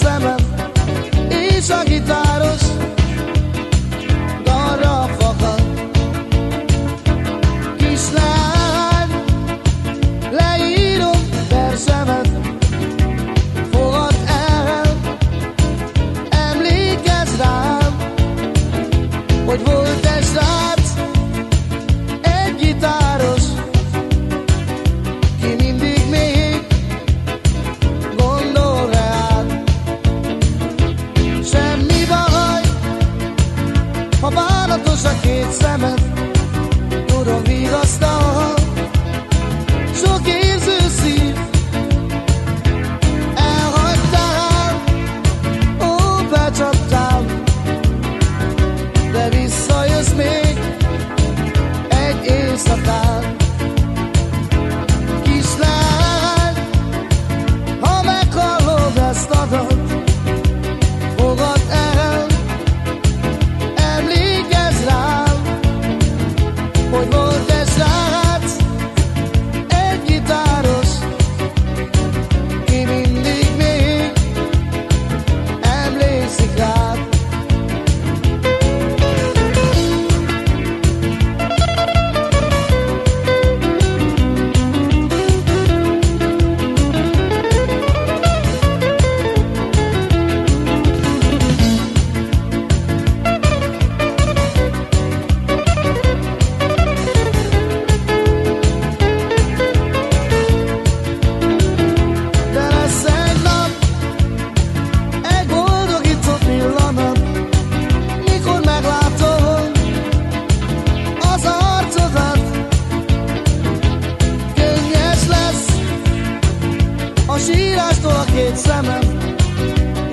time bánatos a két szemed,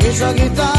deixa gritar.